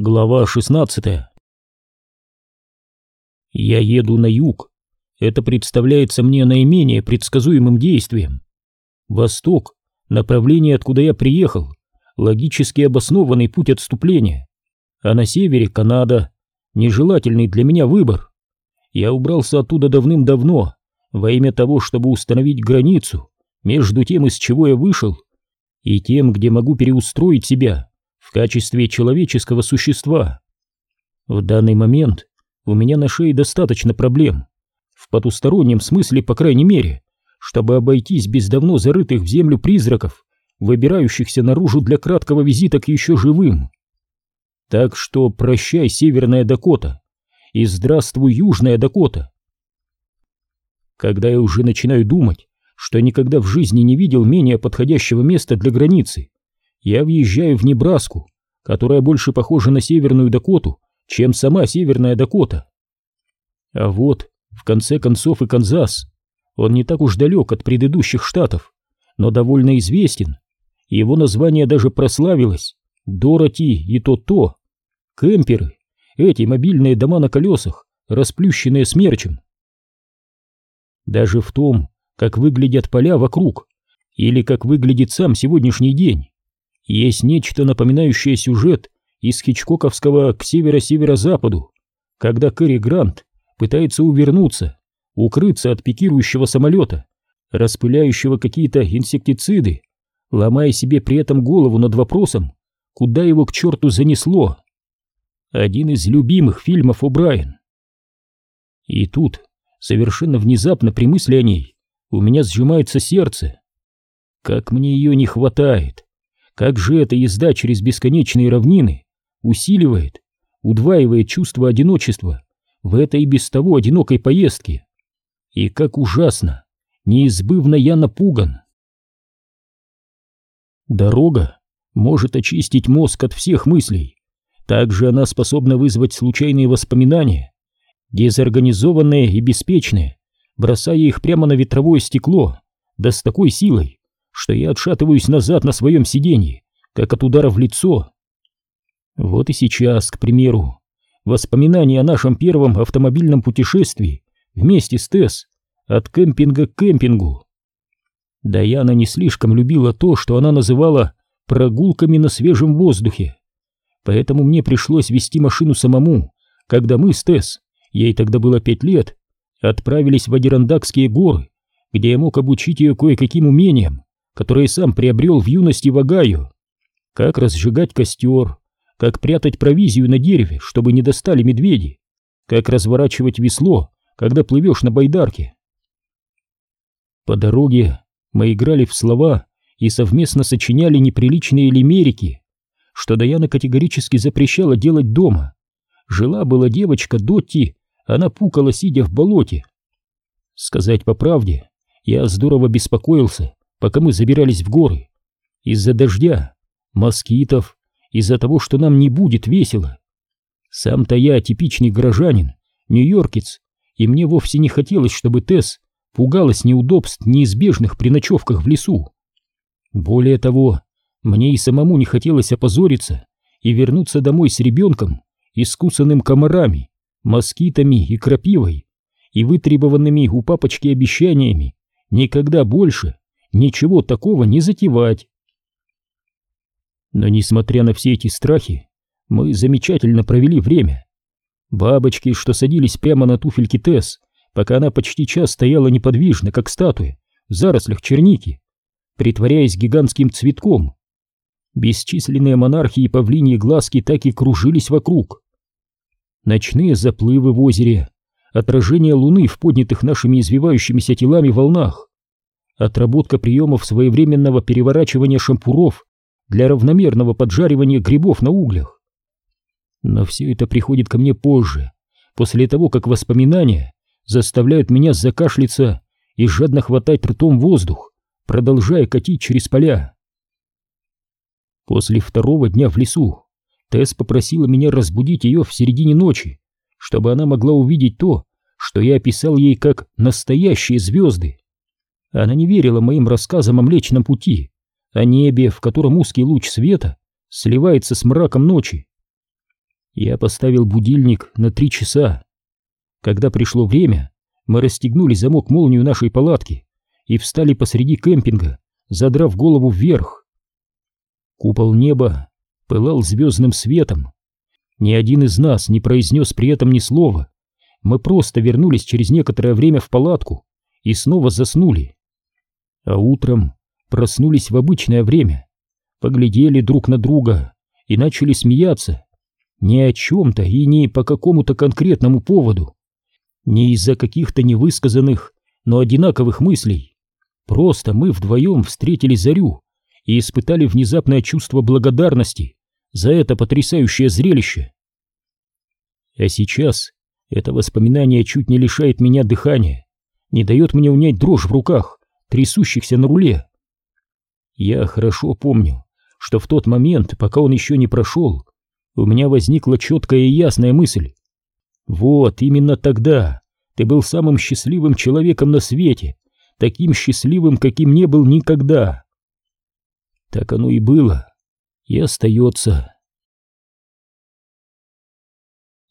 Глава 16 Я еду на юг. Это представляется мне наименее предсказуемым действием. Восток — направление, откуда я приехал, логически обоснованный путь отступления. А на севере — Канада, нежелательный для меня выбор. Я убрался оттуда давным-давно, во имя того, чтобы установить границу между тем, из чего я вышел, и тем, где могу переустроить себя в качестве человеческого существа. В данный момент у меня на шее достаточно проблем, в потустороннем смысле, по крайней мере, чтобы обойтись без давно зарытых в землю призраков, выбирающихся наружу для краткого визита к еще живым. Так что прощай, Северная Дакота, и здравствуй, Южная Дакота. Когда я уже начинаю думать, что никогда в жизни не видел менее подходящего места для границы, я въезжаю в Небраску, которая больше похожа на Северную Дакоту, чем сама Северная Дакота. А вот, в конце концов, и Канзас. Он не так уж далек от предыдущих штатов, но довольно известен. Его название даже прославилось. Дороти и то-то. Кемперы, эти мобильные дома на колесах, расплющенные смерчем. Даже в том, как выглядят поля вокруг, или как выглядит сам сегодняшний день, есть нечто напоминающее сюжет из хичкоковского «К северо-северо-западу», когда Кэрри Грант пытается увернуться, укрыться от пикирующего самолета, распыляющего какие-то инсектициды, ломая себе при этом голову над вопросом, куда его к черту занесло. Один из любимых фильмов О'Брайен. И тут, совершенно внезапно при мысли о ней, у меня сжимается сердце. Как мне ее не хватает. Как же эта езда через бесконечные равнины усиливает, удваивает чувство одиночества в этой без того одинокой поездке. И как ужасно, неизбывно я напуган. Дорога может очистить мозг от всех мыслей. Также она способна вызвать случайные воспоминания, дезорганизованные и беспечные, бросая их прямо на ветровое стекло, да с такой силой, что я отшатываюсь назад на своем сиденье, как от удара в лицо. Вот и сейчас, к примеру, воспоминания о нашем первом автомобильном путешествии вместе с Тесс от кемпинга к кемпингу. Даяна не слишком любила то, что она называла прогулками на свежем воздухе, поэтому мне пришлось вести машину самому, когда мы с Тесс, ей тогда было пять лет, отправились в Адирандакские горы, где я мог обучить ее кое-каким умениям, которые сам приобрел в юности в Агаю. Как разжигать костер, как прятать провизию на дереве, чтобы не достали медведи, как разворачивать весло, когда плывешь на байдарке. По дороге мы играли в слова и совместно сочиняли неприличные лимерики, что Даяна категорически запрещала делать дома. Жила-была девочка Дотти, она пукала, сидя в болоте. Сказать по правде, я здорово беспокоился, пока мы забирались в горы. Из-за дождя, москитов, из-за того, что нам не будет весело. Сам-то я типичный горожанин, нью-йоркец, и мне вовсе не хотелось, чтобы Тесс пугалась неудобств, неизбежных при ночевках в лесу. Более того, мне и самому не хотелось опозориться и вернуться домой с ребенком, искусанным комарами, москитами и крапивой, и вытребованными у папочки обещаниями никогда больше ничего такого не затевать. Но несмотря на все эти страхи, мы замечательно провели время. Бабочки, что садились прямо на туфельки Тесс, пока она почти час стояла неподвижно, как статуя, в зарослях черники, притворяясь гигантским цветком. Бесчисленные монархи и павлиньи глазки так и кружились вокруг. Ночные заплывы в озере, отражение луны в поднятых нашими извивающимися телами волнах, отработка приемов своевременного переворачивания шампуров для равномерного поджаривания грибов на углях. Но все это приходит ко мне позже, после того, как воспоминания заставляют меня закашляться и жадно хватать ртом воздух, продолжая катить через поля. После второго дня в лесу Тесс попросила меня разбудить ее в середине ночи, чтобы она могла увидеть то, что я описал ей как настоящие звезды. Она не верила моим рассказам о Млечном Пути, о небе, в котором узкий луч света сливается с мраком ночи. Я поставил будильник на три часа. Когда пришло время, мы расстегнули замок-молнию нашей палатки и встали посреди кемпинга, задрав голову вверх. Купол неба пылал звездным светом. Ни один из нас не произнес при этом ни слова. Мы просто вернулись через некоторое время в палатку и снова заснули. А утром проснулись в обычное время, поглядели друг на друга и начали смеяться. Ни о чем-то и не по какому-то конкретному поводу. Не из-за каких-то невысказанных, но одинаковых мыслей. Просто мы вдвоем встретили зарю и испытали внезапное чувство благодарности за это потрясающее зрелище. А сейчас это воспоминание чуть не лишает меня дыхания, не дает мне унять дрожь в руках, трясущихся на руле. Я хорошо помню, что в тот момент, пока он еще не прошел, у меня возникла четкая и ясная мысль. Вот именно тогда ты был самым счастливым человеком на свете, таким счастливым, каким не был никогда. Так оно и было, и остается.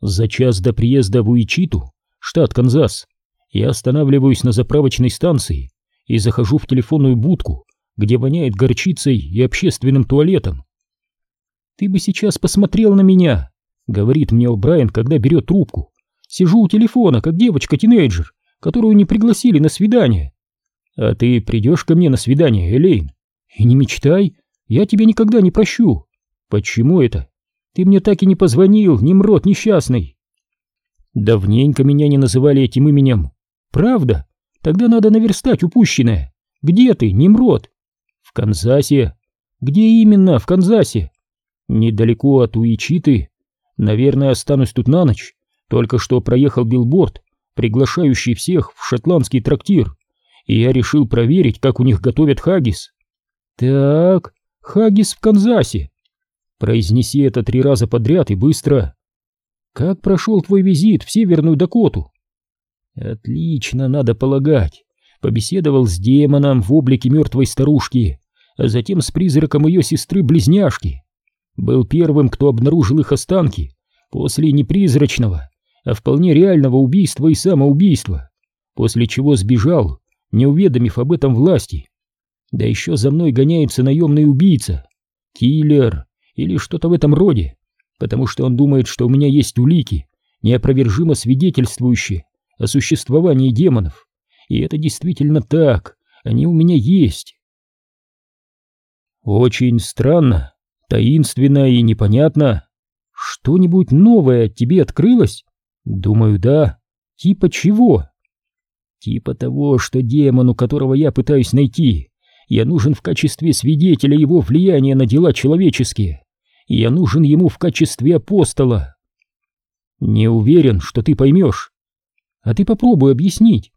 За час до приезда в Уичиту, штат Канзас, я останавливаюсь на заправочной станции и захожу в телефонную будку, где воняет горчицей и общественным туалетом. «Ты бы сейчас посмотрел на меня», — говорит мне О'Брайен, когда берет трубку. «Сижу у телефона, как девочка-тинейджер, которую не пригласили на свидание». «А ты придешь ко мне на свидание, Элейн?» «И не мечтай, я тебя никогда не прощу». «Почему это?» «Ты мне так и не позвонил, Немрод несчастный». «Давненько меня не называли этим именем». «Правда? Тогда надо наверстать упущенное. Где ты, Немрод?» «В Канзасе». «Где именно в Канзасе?» «Недалеко от Уичиты. Наверное, останусь тут на ночь. Только что проехал билборд, приглашающий всех в шотландский трактир, и я решил проверить, как у них готовят хагис». «Так, хагис в Канзасе. Произнеси это три раза подряд и быстро. Как прошел твой визит в Северную Дакоту? Отлично, надо полагать. Побеседовал с демоном в облике мертвой старушки, а затем с призраком ее сестры-близняшки. Был первым, кто обнаружил их останки после не призрачного, а вполне реального убийства и самоубийства, после чего сбежал, не уведомив об этом власти. Да еще за мной гоняется наемный убийца, киллер, или что-то в этом роде, потому что он думает, что у меня есть улики, неопровержимо свидетельствующие о существовании демонов. И это действительно так, они у меня есть. Очень странно, таинственно и непонятно. Что-нибудь новое тебе открылось? Думаю, да. Типа чего? Типа того, что демону, которого я пытаюсь найти, я нужен в качестве свидетеля его влияния на дела человеческие я нужен ему в качестве апостола. Не уверен, что ты поймешь. А ты попробуй объяснить.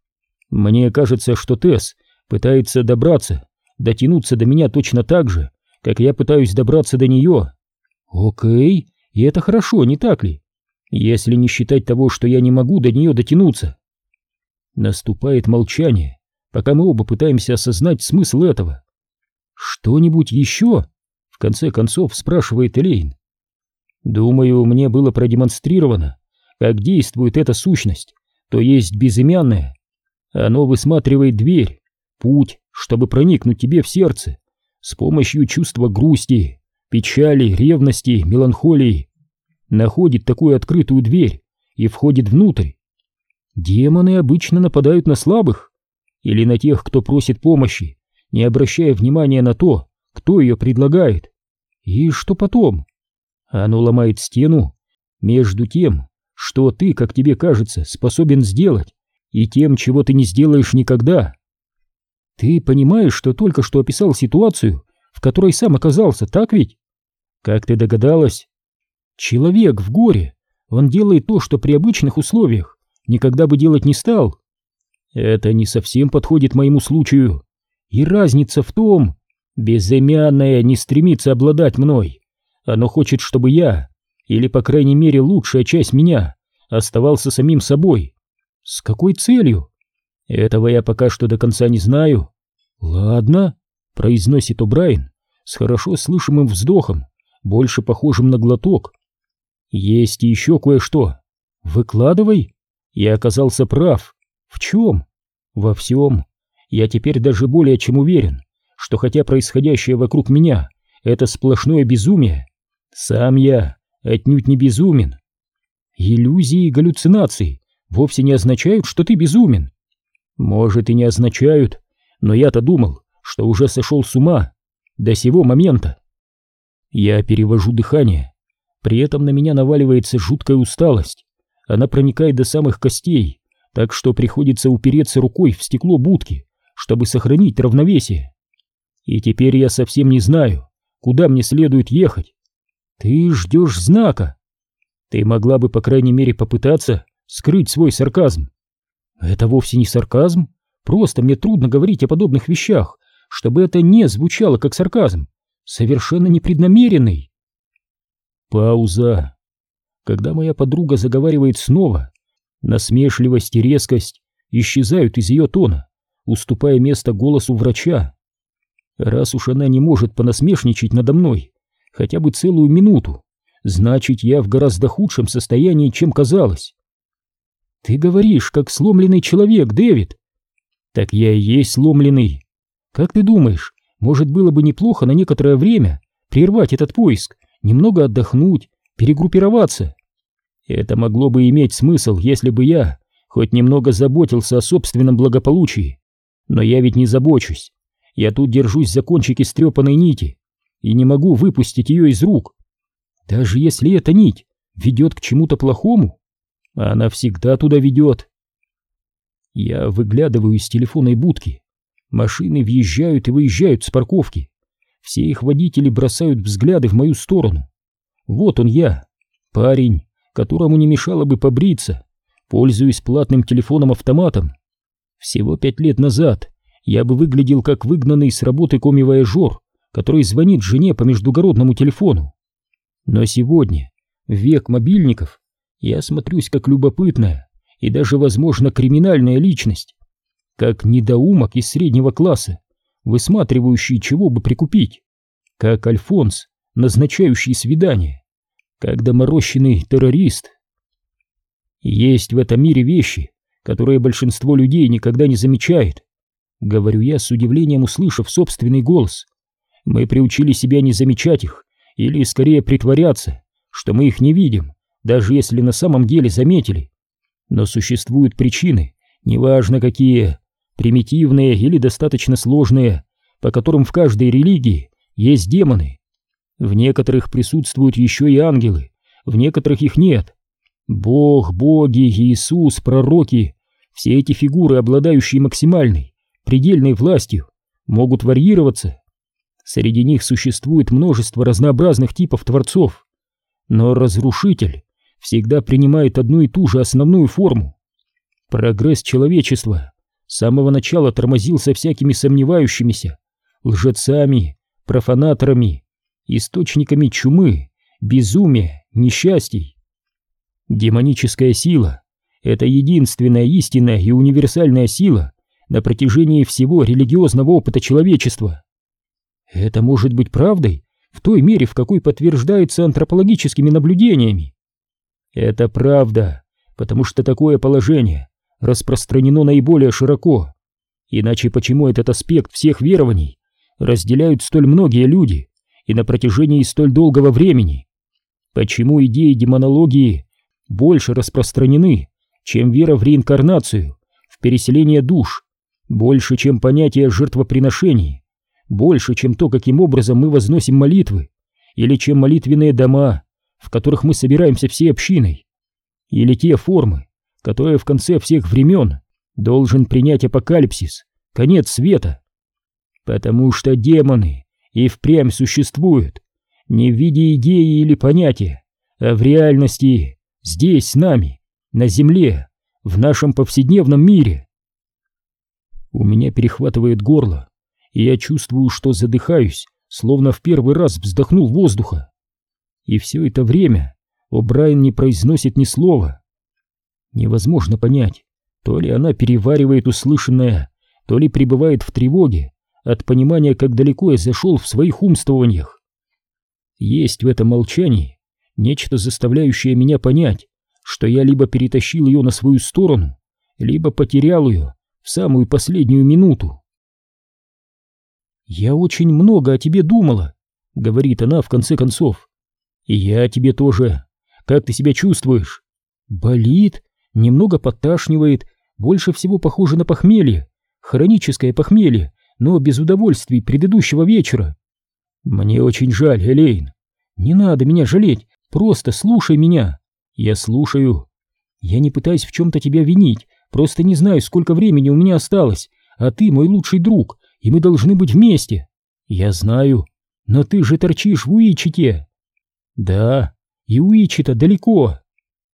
Мне кажется, что Тесс пытается добраться, дотянуться до меня точно так же, как я пытаюсь добраться до нее. Окей, и это хорошо, не так ли? Если не считать того, что я не могу до нее дотянуться. Наступает молчание, пока мы оба пытаемся осознать смысл этого. Что-нибудь еще? конце концов спрашивает Элейн. Думаю, мне было продемонстрировано, как действует эта сущность, то есть безымянная. Оно высматривает дверь, путь, чтобы проникнуть тебе в сердце, с помощью чувства грусти, печали, ревности, меланхолии. Находит такую открытую дверь и входит внутрь. Демоны обычно нападают на слабых или на тех, кто просит помощи, не обращая внимания на то, кто ее предлагает. И что потом? Оно ломает стену между тем, что ты, как тебе кажется, способен сделать, и тем, чего ты не сделаешь никогда. Ты понимаешь, что только что описал ситуацию, в которой сам оказался, так ведь? Как ты догадалась? Человек в горе, он делает то, что при обычных условиях никогда бы делать не стал. Это не совсем подходит моему случаю. И разница в том, Безымянное не стремится обладать мной. Оно хочет, чтобы я, или, по крайней мере, лучшая часть меня, оставался самим собой. С какой целью? Этого я пока что до конца не знаю. Ладно, произносит О'Брайен с хорошо слышимым вздохом, больше похожим на глоток. Есть еще кое-что. Выкладывай. Я оказался прав. В чем? Во всем. Я теперь даже более чем уверен, что хотя происходящее вокруг меня — это сплошное безумие, сам я отнюдь не безумен. Иллюзии и галлюцинации вовсе не означают, что ты безумен. Может и не означают, но я-то думал, что уже сошел с ума до сего момента. Я перевожу дыхание, при этом на меня наваливается жуткая усталость. Она проникает до самых костей, так что приходится упереться рукой в стекло будки, чтобы сохранить равновесие. И теперь я совсем не знаю, куда мне следует ехать. Ты ждешь знака. Ты могла бы, по крайней мере, попытаться скрыть свой сарказм. Это вовсе не сарказм, просто мне трудно говорить о подобных вещах, чтобы это не звучало как сарказм, совершенно непреднамеренный. Пауза. Когда моя подруга заговаривает снова, насмешливость и резкость исчезают из ее тона, уступая место голосу врача. Раз уж она не может понасмешничать надо мной хотя бы целую минуту, значит, я в гораздо худшем состоянии, чем казалось. Ты говоришь, как сломленный человек, Дэвид. Так я и есть сломленный. Как ты думаешь, может было бы неплохо на некоторое время прервать этот поиск, немного отдохнуть, перегруппироваться? Это могло бы иметь смысл, если бы я хоть немного заботился о собственном благополучии. Но я ведь не забочусь. Я тут держусь за кончики стрепанной нити и не могу выпустить ее из рук. Даже если эта нить ведет к чему-то плохому, она всегда туда ведет. Я выглядываю из телефонной будки. Машины въезжают и выезжают с парковки. Все их водители бросают взгляды в мою сторону. Вот он я, парень, которому не мешало бы побриться, пользуясь платным телефоном-автоматом. Всего пять лет назад я бы выглядел как выгнанный с работы коми-вояжер, который звонит жене по междугородному телефону. Но сегодня, в век мобильников, я смотрюсь как любопытная и даже, возможно, криминальная личность, как недоумок из среднего класса, высматривающий, чего бы прикупить, как Альфонс, назначающий свидание, как доморощенный террорист. Есть в этом мире вещи, которые большинство людей никогда не замечает, говорю я с удивлением, услышав собственный голос. Мы приучили себя не замечать их, или скорее притворяться, что мы их не видим, даже если на самом деле заметили. Но существуют причины, неважно какие, примитивные или достаточно сложные, по которым в каждой религии есть демоны. В некоторых присутствуют еще и ангелы, в некоторых их нет. Бог, боги, Иисус, пророки — все эти фигуры, обладающие максимальной, предельной властью, могут варьироваться Среди них существует множество разнообразных типов творцов, но разрушитель всегда принимает одну и ту же основную форму. Прогресс человечества с самого начала тормозился всякими сомневающимися, лжецами, профанаторами, источниками чумы, безумия, несчастий. Демоническая сила — это единственная истинная и универсальная сила на протяжении всего религиозного опыта человечества. Это может быть правдой в той мере, в какой подтверждается антропологическими наблюдениями. Это правда, потому что такое положение распространено наиболее широко. Иначе почему этот аспект всех верований разделяют столь многие люди и на протяжении столь долгого времени? Почему идеи демонологии больше распространены, чем вера в реинкарнацию, в переселение душ, больше, чем понятие жертвоприношений? Больше, чем то, каким образом мы возносим молитвы, или чем молитвенные дома, в которых мы собираемся всей общиной, или те формы, которые в конце всех времен должен принять апокалипсис, конец света. Потому что демоны и впрямь существуют, не в виде идеи или понятия, а в реальности, здесь с нами, на земле, в нашем повседневном мире. У меня перехватывает горло, и я чувствую, что задыхаюсь, словно в первый раз вздохнул воздуха. И все это время О'Брайен не произносит ни слова. Невозможно понять, то ли она переваривает услышанное, то ли пребывает в тревоге от понимания, как далеко я зашел в своих умствованиях. Есть в этом молчании нечто заставляющее меня понять, что я либо перетащил ее на свою сторону, либо потерял ее в самую последнюю минуту. «Я очень много о тебе думала», — говорит она в конце концов. «И я о тебе тоже. Как ты себя чувствуешь?» «Болит, немного подташнивает, больше всего похоже на похмелье, хроническое похмелье, но без удовольствий предыдущего вечера». «Мне очень жаль, Элейн. Не надо меня жалеть, просто слушай меня. Я слушаю. Я не пытаюсь в чем-то тебя винить, просто не знаю, сколько времени у меня осталось, а ты мой лучший друг, и мы должны быть вместе. Я знаю, но ты же торчишь в Уичите. Да, и Уичита далеко.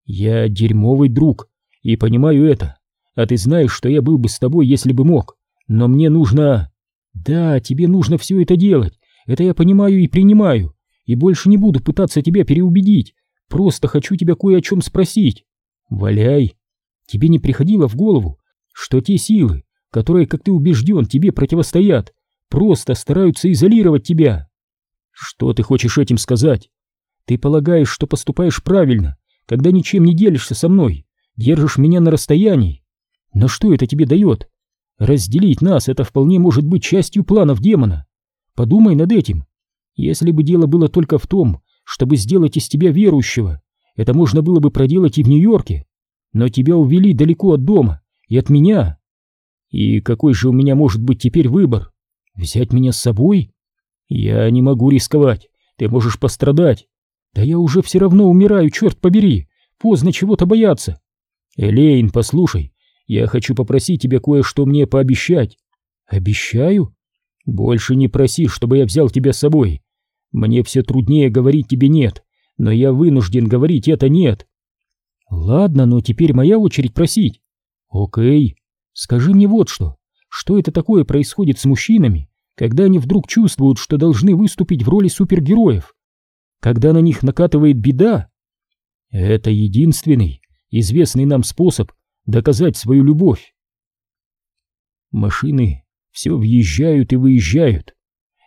Я дерьмовый друг, и понимаю это. А ты знаешь, что я был бы с тобой, если бы мог. Но мне нужно... Да, тебе нужно все это делать. Это я понимаю и принимаю. И больше не буду пытаться тебя переубедить. Просто хочу тебя кое о чем спросить. Валяй. Тебе не приходило в голову, что те силы, которые, как ты убежден, тебе противостоят, просто стараются изолировать тебя? Что ты хочешь этим сказать? Ты полагаешь, что поступаешь правильно, когда ничем не делишься со мной, держишь меня на расстоянии. Но что это тебе дает? Разделить нас — это вполне может быть частью планов демона. Подумай над этим. Если бы дело было только в том, чтобы сделать из тебя верующего, это можно было бы проделать и в Нью-Йорке. Но тебя увели далеко от дома и от меня. И какой же у меня может быть теперь выбор? Взять меня с собой? Я не могу рисковать, ты можешь пострадать. Да я уже все равно умираю, черт побери, поздно чего-то бояться. Элейн, послушай, я хочу попросить тебя кое-что мне пообещать. Обещаю? Больше не проси, чтобы я взял тебя с собой. Мне все труднее говорить тебе «нет», но я вынужден говорить это «нет». Ладно, но теперь моя очередь просить. Окей, скажи мне вот что. Что это такое происходит с мужчинами, когда они вдруг чувствуют, что должны выступить в роли супергероев? Когда на них накатывает беда? Это единственный известный нам способ доказать свою любовь. Машины все въезжают и выезжают.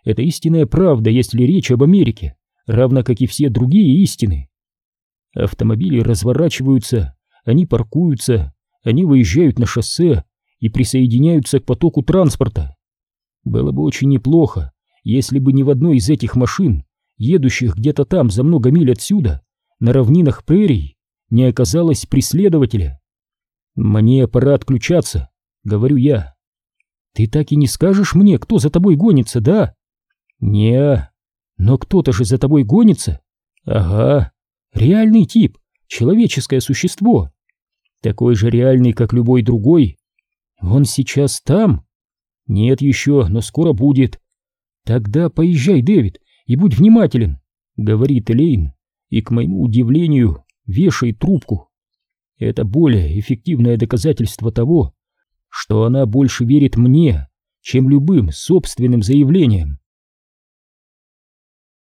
Это истинная правда, если речь об Америке, равно как и все другие истины. Автомобили разворачиваются, они паркуются, они выезжают на шоссе и присоединяются к потоку транспорта. Было бы очень неплохо, если бы ни в одной из этих машин, едущих где-то там за много миль отсюда, на равнинах прерий, не оказалось преследователя. «Мне пора отключаться», — говорю я. Ты так и не скажешь мне, кто за тобой гонится, да? Не, но кто-то же за тобой гонится. Ага, реальный тип, человеческое существо. Такой же реальный, как любой другой. Он сейчас там? Нет еще, но скоро будет. Тогда поезжай, Дэвид, и будь внимателен, говорит Элейн, и, к моему удивлению, вешает трубку. Это более эффективное доказательство того, что она больше верит мне, чем любым собственным заявлениям.